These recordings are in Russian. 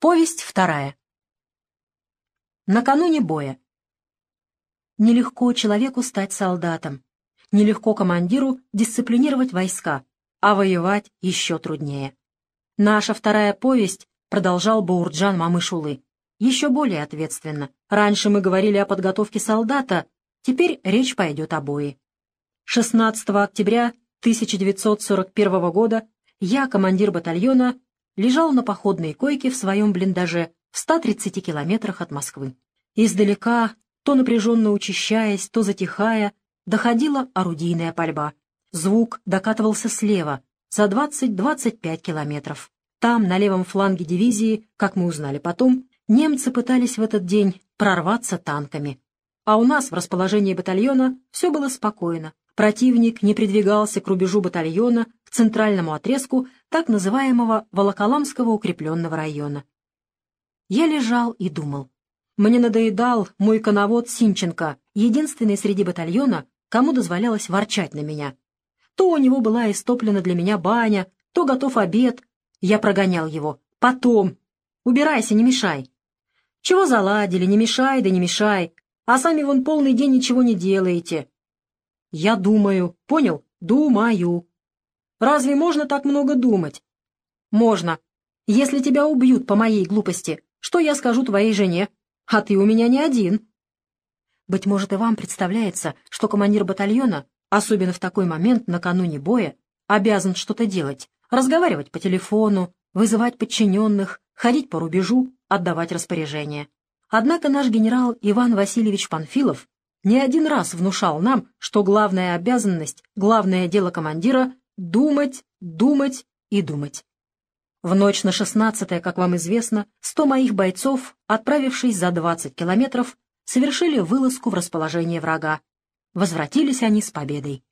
Повесть вторая. Накануне боя. Нелегко человеку стать солдатом. Нелегко командиру дисциплинировать войска, а воевать еще труднее. Наша вторая повесть, продолжал Баурджан Мамышулы, еще более ответственно. Раньше мы говорили о подготовке солдата, теперь речь пойдет о бое. 16 октября 1941 года я, командир батальона, лежал на походной койке в своем блиндаже в 130 километрах от Москвы. Издалека, то напряженно учащаясь, то затихая, доходила орудийная пальба. Звук докатывался слева, за 20-25 километров. Там, на левом фланге дивизии, как мы узнали потом, немцы пытались в этот день прорваться танками. А у нас в расположении батальона все было спокойно. Противник не придвигался к рубежу батальона, к центральному отрезку так называемого Волоколамского укрепленного района. Я лежал и думал. Мне надоедал мой коновод Синченко, единственный среди батальона, кому дозволялось ворчать на меня. То у него была истоплена для меня баня, то готов обед. Я прогонял его. Потом. Убирайся, не мешай. Чего заладили, не мешай, да не мешай. А сами вон полный день ничего не делаете. Я думаю, понял? Думаю. Разве можно так много думать? Можно. Если тебя убьют по моей глупости, что я скажу твоей жене? А ты у меня не один. Быть может, и вам представляется, что командир батальона, особенно в такой момент накануне боя, обязан что-то делать, разговаривать по телефону, вызывать подчиненных, ходить по рубежу, отдавать распоряжения. Однако наш генерал Иван Васильевич Панфилов не один раз внушал нам, что главная обязанность, главное дело командира Думать, думать и думать. В ночь на шестнадцатое, как вам известно, сто моих бойцов, отправившись за двадцать километров, совершили вылазку в расположение врага. Возвратились они с победой.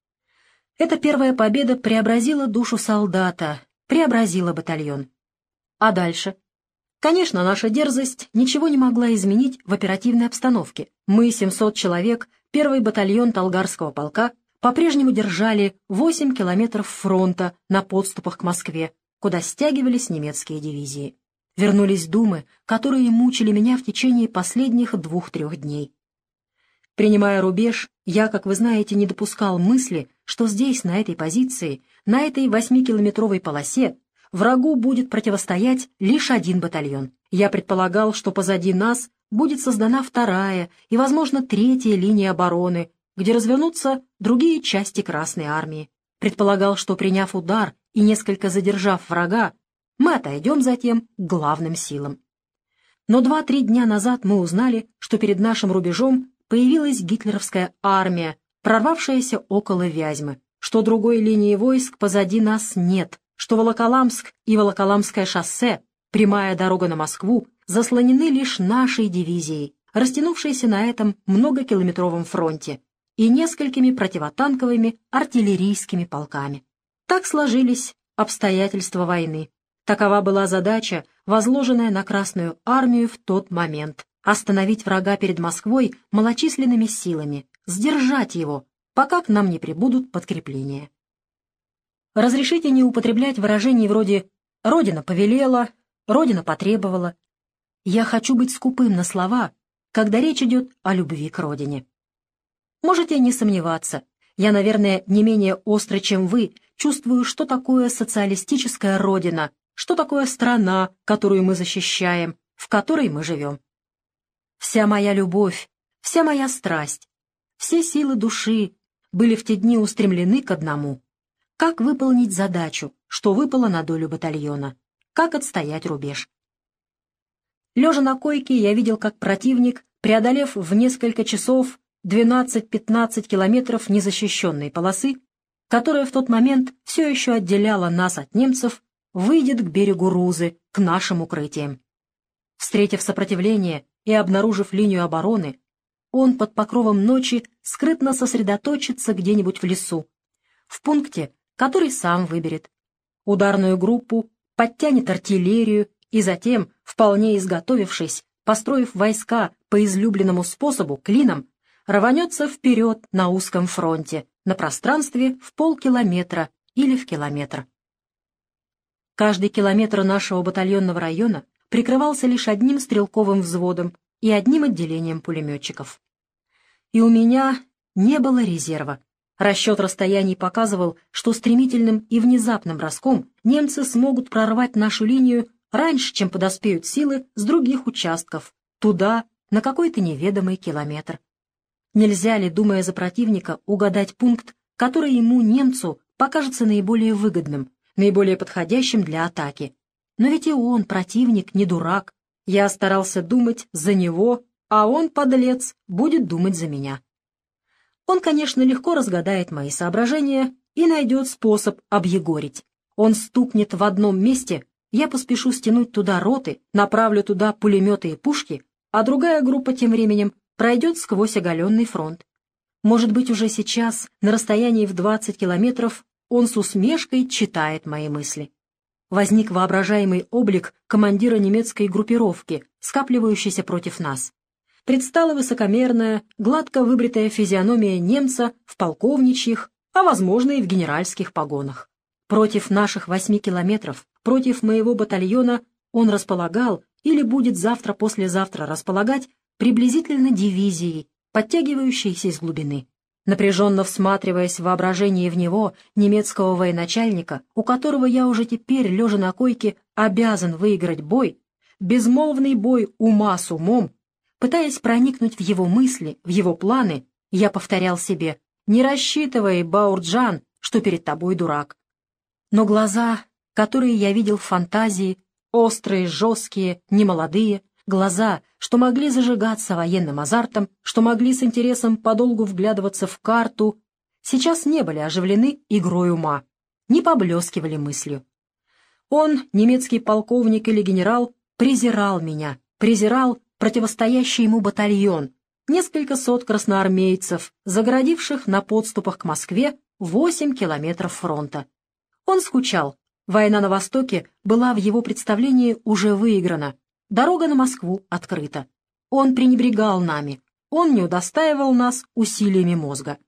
Эта первая победа преобразила душу солдата, преобразила батальон. А дальше? Конечно, наша дерзость ничего не могла изменить в оперативной обстановке. Мы, 700 человек, первый батальон Талгарского полка, по-прежнему держали 8 километров фронта на подступах к Москве, куда стягивались немецкие дивизии. Вернулись думы, которые мучили меня в течение последних двух-трех дней. Принимая рубеж, я, как вы знаете, не допускал мысли, что здесь, на этой позиции, на этой восьмикилометровой полосе, врагу будет противостоять лишь один батальон. Я предполагал, что позади нас будет создана вторая и, возможно, третья линия обороны, где развернутся другие части Красной Армии. Предполагал, что приняв удар и несколько задержав врага, мы отойдем затем к главным силам. Но два-три дня назад мы узнали, что перед нашим рубежом появилась гитлеровская армия, прорвавшаяся около Вязьмы, что другой линии войск позади нас нет, что Волоколамск и Волоколамское шоссе, прямая дорога на Москву, заслонены лишь нашей дивизией, растянувшейся на этом многокилометровом фронте, и несколькими противотанковыми артиллерийскими полками. Так сложились обстоятельства войны. Такова была задача, возложенная на Красную армию в тот момент — остановить врага перед Москвой малочисленными силами, сдержать его, пока к нам не прибудут подкрепления. Разрешите не употреблять выражений вроде «Родина повелела», «Родина потребовала». Я хочу быть скупым на слова, когда речь идет о любви к родине. Можете не сомневаться. Я, наверное, не менее остро, чем вы, чувствую, что такое социалистическая родина, что такое страна, которую мы защищаем, в которой мы живем. Вся моя любовь, вся моя страсть, все силы души были в те дни устремлены к одному. Как выполнить задачу, что выпало на долю батальона? Как отстоять рубеж? Лежа на койке, я видел, как противник, преодолев в несколько часов 12-15 километров незащищенной полосы, которая в тот момент все еще отделяла нас от немцев, выйдет к берегу Рузы, к нашим укрытиям. Встретив сопротивление и обнаружив линию обороны, он под покровом ночи скрытно сосредоточится где-нибудь в лесу, в пункте, который сам выберет. Ударную группу подтянет артиллерию и затем, вполне изготовившись, построив войска по излюбленному способу клином, рванется вперед на узком фронте, на пространстве в полкилометра или в километр. Каждый километр нашего батальонного района прикрывался лишь одним стрелковым взводом и одним отделением пулеметчиков. И у меня не было резерва. Расчет расстояний показывал, что стремительным и внезапным броском немцы смогут прорвать нашу линию раньше, чем подоспеют силы с других участков, туда, на какой-то неведомый километр. Нельзя ли, думая за противника, угадать пункт, который ему, немцу, покажется наиболее выгодным, наиболее подходящим для атаки? Но ведь и он, противник, не дурак. Я старался думать за него, а он, подлец, будет думать за меня. Он, конечно, легко разгадает мои соображения и найдет способ объегорить. Он стукнет в одном месте, я поспешу стянуть туда роты, направлю туда пулеметы и пушки, а другая группа тем временем пройдет сквозь оголенный фронт. Может быть, уже сейчас, на расстоянии в 20 километров, он с усмешкой читает мои мысли. Возник воображаемый облик командира немецкой группировки, скапливающейся против нас предстала высокомерная, гладко выбритая физиономия немца в полковничьих, а, возможно, и в генеральских погонах. Против наших восьми километров, против моего батальона он располагал или будет завтра-послезавтра располагать приблизительно дивизией, подтягивающейся из глубины. Напряженно всматриваясь в воображение в него, немецкого военачальника, у которого я уже теперь, лежа на койке, обязан выиграть бой, безмолвный бой ума с умом, Пытаясь проникнуть в его мысли, в его планы, я повторял себе «Не рассчитывай, Баурджан, что перед тобой дурак». Но глаза, которые я видел в фантазии, острые, жесткие, немолодые, глаза, что могли зажигаться военным азартом, что могли с интересом подолгу вглядываться в карту, сейчас не были оживлены игрой ума, не поблескивали мыслью. Он, немецкий полковник или генерал, презирал меня, презирал противостоящий ему батальон, несколько сот красноармейцев, загородивших на подступах к Москве 8 километров фронта. Он скучал. Война на Востоке была в его представлении уже выиграна. Дорога на Москву открыта. Он пренебрегал нами. Он не удостаивал нас усилиями мозга.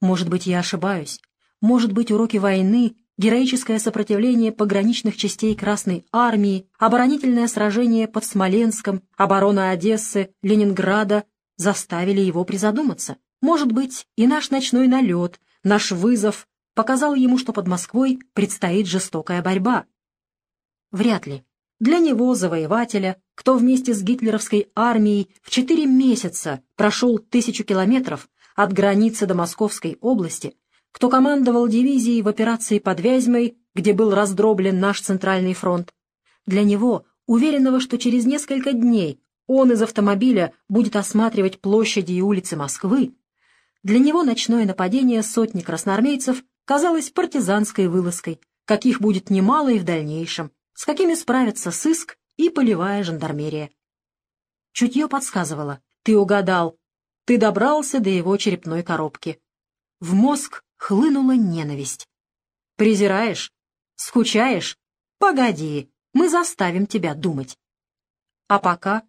Может быть, я ошибаюсь. Может быть, уроки войны героическое сопротивление пограничных частей Красной Армии, оборонительное сражение под Смоленском, оборона Одессы, Ленинграда заставили его призадуматься. Может быть, и наш ночной налет, наш вызов показал ему, что под Москвой предстоит жестокая борьба. Вряд ли. Для него, завоевателя, кто вместе с гитлеровской армией в четыре месяца прошел тысячу километров от границы до Московской области, кто командовал дивизией в операции под Вязьмой, где был раздроблен наш Центральный фронт. Для него, уверенного, что через несколько дней он из автомобиля будет осматривать площади и улицы Москвы, для него ночное нападение сотни красноармейцев казалось партизанской вылазкой, каких будет немало и в дальнейшем, с какими справятся сыск и полевая жандармерия. Чутье подсказывало, ты угадал, ты добрался до его черепной коробки. В мозг хлынула ненависть. «Презираешь? Скучаешь? Погоди, мы заставим тебя думать». А пока?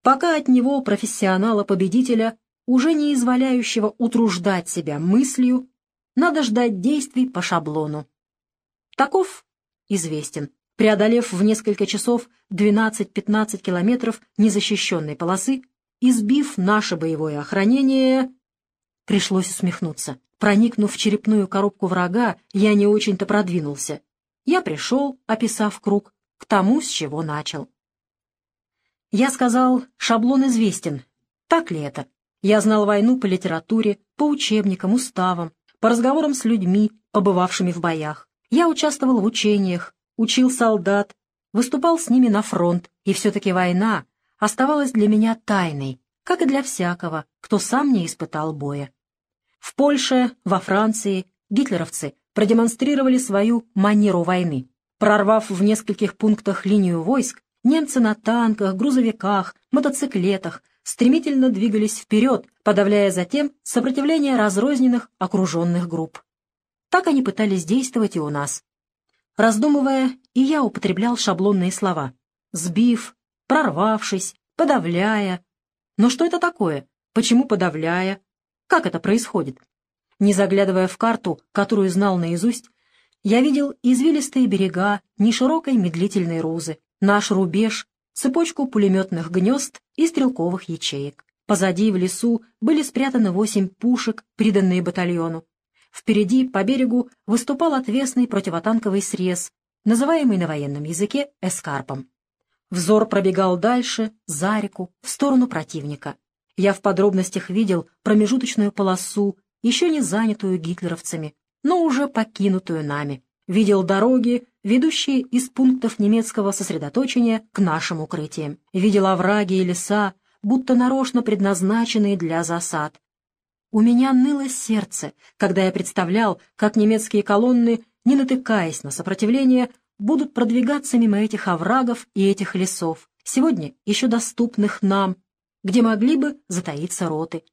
Пока от него, профессионала-победителя, уже не изволяющего утруждать себя мыслью, надо ждать действий по шаблону. Таков известен. Преодолев в несколько часов 12-15 километров незащищенной полосы, избив наше боевое охранение, пришлось усмехнуться. Проникнув в черепную коробку врага, я не очень-то продвинулся. Я пришел, описав круг, к тому, с чего начал. Я сказал, шаблон известен. Так ли это? Я знал войну по литературе, по учебникам, уставам, по разговорам с людьми, побывавшими в боях. Я участвовал в учениях, учил солдат, выступал с ними на фронт, и все-таки война оставалась для меня тайной, как и для всякого, кто сам не испытал боя. В Польше, во Франции гитлеровцы продемонстрировали свою манеру войны. Прорвав в нескольких пунктах линию войск, немцы на танках, грузовиках, мотоциклетах стремительно двигались вперед, подавляя затем сопротивление разрозненных окруженных групп. Так они пытались действовать и у нас. Раздумывая, и я употреблял шаблонные слова. Сбив, прорвавшись, подавляя. Но что это такое? Почему подавляя? Как это происходит? Не заглядывая в карту, которую знал наизусть, я видел извилистые берега неширокой медлительной Рузы, Наш рубеж — цепочку пулеметных гнезд и стрелковых ячеек. Позади в лесу были спрятаны восемь пушек, приданные батальону. Впереди, по берегу, выступал отвесный противотанковый срез, называемый на военном языке эскарпом. Взор пробегал дальше, за реку, в сторону противника. Я в подробностях видел промежуточную полосу, еще не занятую гитлеровцами, но уже покинутую нами. Видел дороги, ведущие из пунктов немецкого сосредоточения к нашим укрытиям. Видел овраги и леса, будто нарочно предназначенные для засад. У меня ныло сердце, когда я представлял, как немецкие колонны, не натыкаясь на сопротивление, будут продвигаться мимо этих оврагов и этих лесов, сегодня еще доступных нам, где могли бы затаиться роты.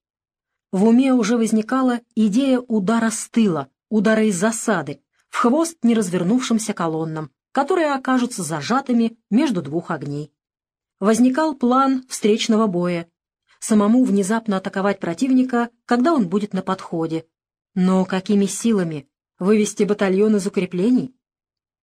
В уме уже возникала идея удара с тыла, удара из засады, в хвост неразвернувшимся колоннам, которые окажутся зажатыми между двух огней возникал план встречного боя. Самому внезапно атаковать противника, когда он будет на подходе. Но какими силами? Вывести батальон из укреплений?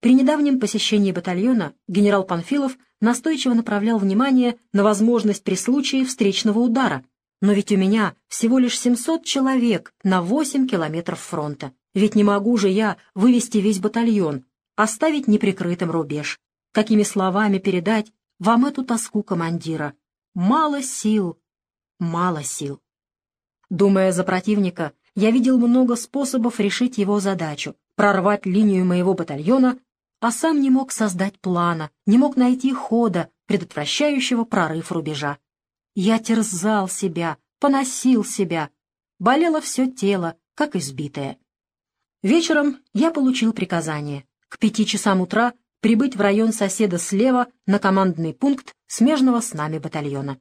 При недавнем посещении батальона генерал Панфилов настойчиво направлял внимание на возможность при случае встречного удара. Но ведь у меня всего лишь 700 человек на 8 километров фронта. Ведь не могу же я вывести весь батальон, оставить неприкрытым рубеж. Какими словами передать вам эту тоску командира. Мало сил, мало сил. Думая за противника, я видел много способов решить его задачу, прорвать линию моего батальона, а сам не мог создать плана, не мог найти хода, предотвращающего прорыв рубежа. Я терзал себя, поносил себя. Болело все тело, как избитое. Вечером я получил приказание. К пяти часам утра прибыть в район соседа слева на командный пункт смежного с нами батальона.